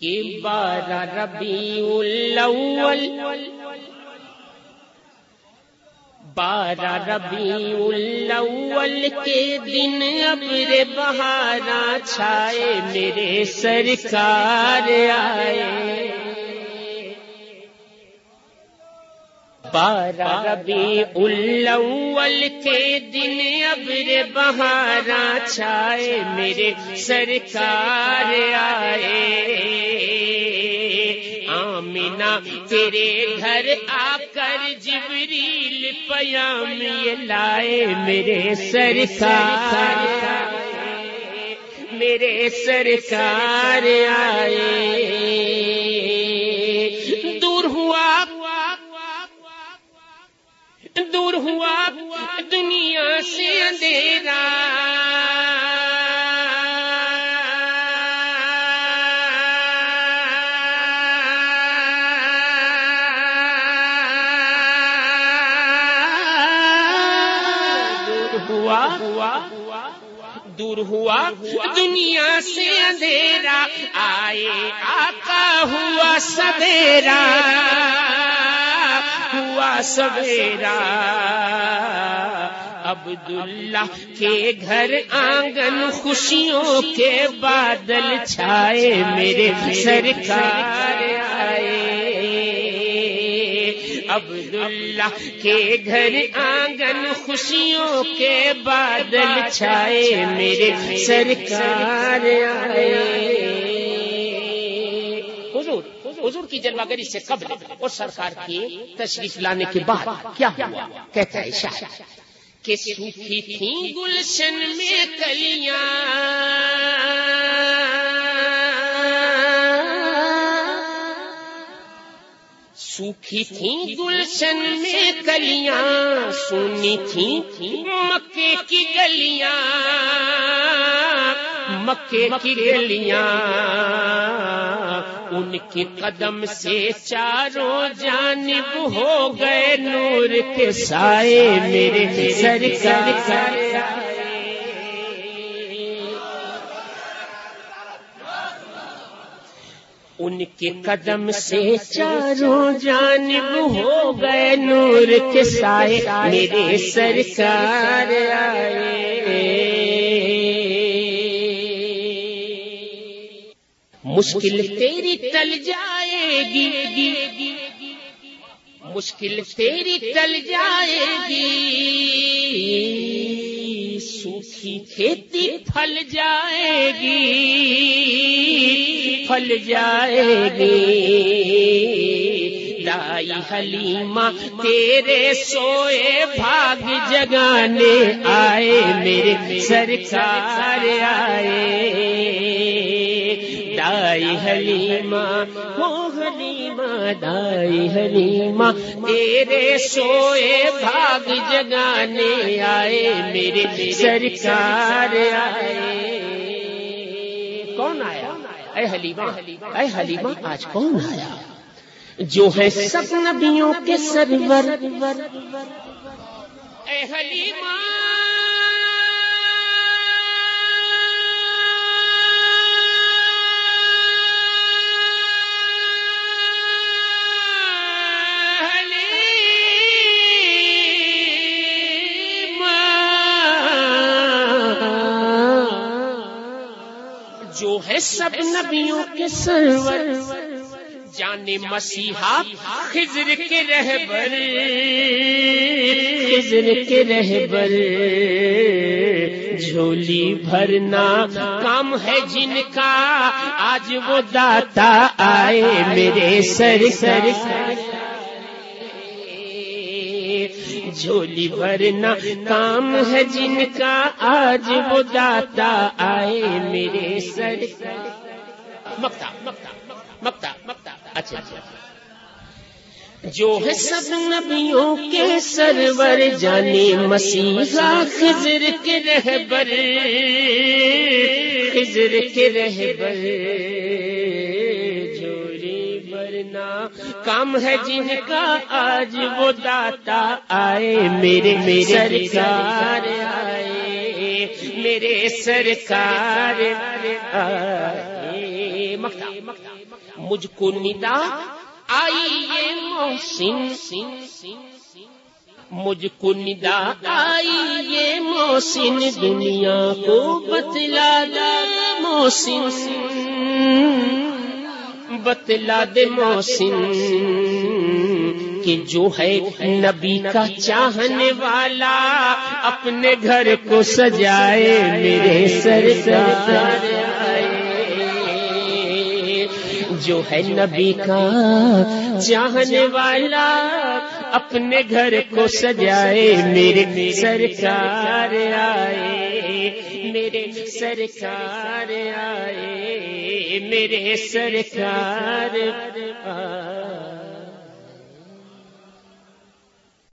کہ بارہ ربیع الاول بارہ ربیع الاول کے دن ابر بہارا چھائے میرے سرکار آئے. بارہ ربیع الاول کے دن ابر بہارا چھائے میرے سرکار آئے۔ آمینہ تیرے گھر آ کر جبریل پیام یہ لائے میرے سرکار۔ میرے سرکار آئے۔ دور ہوا دنیا سے اندھیرا۔ دور ہوا ہوا دور ہوا دنیا سے اندھیرا۔ آئے آقا ہوا سویرا ہوا سویرا۔ عبداللہ کے گھر آنگن خوشیوں کے بادل چھائے، میرے سرکار آئے۔ عبداللہ کے گھر آنگن خوشیوں کے بادل چھائے، میرے سرکار آئے۔ حضور کی جلوہ گری سے قبل اور سرکار کی تشریف لانے کے بعد کیا ہوا؟ کہتا ہے شاہ کہ سوکھی تھیں گلشن میں کلیاں۔ سوکھی تھیں گلشن میں کلیاں، سونی تھیں مکے کی گلیاں۔ مکے کی گلیاں۔ ان کے قدم سے چاروں جانب ہو گئے نور کے سائے میرے سرکار۔ ان کے قدم سے چاروں جانب ہو گئے نور کے سائے میرے سرکار۔ آئے مشکل تیری تل جائے گی۔ مشکل تیری تل جائے گی۔ سوکھی کھیتی پھل جائے گی۔ پھل جائے گی۔ لائی حلیمہ تیرے سوئے بھاگ جگانے آئے۔ میرے سرکار آئے۔ دائی حلیمہ ہو حلیمہ دائی حلیمہ تیرے سوئے بھاگ جگانے آئے، میرے سرکار آئے۔ کون آیا؟ اے حلیمہ اے حلیمہ، آج کون آیا؟ جو ہے سب نبیوں کے سرور۔ اے حلیمہ۔ ہے سب نبیوں کے سرور۔ جانے مسیحا خضر کے رہبر۔ خضر کے رہبر۔ جھولی بھرنا کام ہے جن کا۔ آج وہ داتا آئے میرے سر سر۔ جھولی بھرنا کام ہے جن کا آج وہ داتا آئے میرے سر مکتا مکتا مکتا مکتا اچھا اچھا جو ہے سب نبیوں کے سرور جانے مسیحا خضر کے رہبر خضر کے رہبر جھولی بھرنا کام ہے جن کا، آج وہ داتا آئے۔ میرے میرے سرکار آئے۔ میرے سرکار آئے۔ مجھ کو ندا آئی یہ محسن۔ مجھ کو ندا آئی یہ محسن۔ دنیا کو بتلا دا محسن۔ بتلا دے محسن، کہ جو ہے نبی کا چاہنے والا، اپنے گھر کو سجائے، میرے سرکار جو ہے نبی کا چاہنے والا، اپنے گھر کو سجائے، میرے سرکار آئے۔ میرے سرکار آئے میرے سرکار آئے۔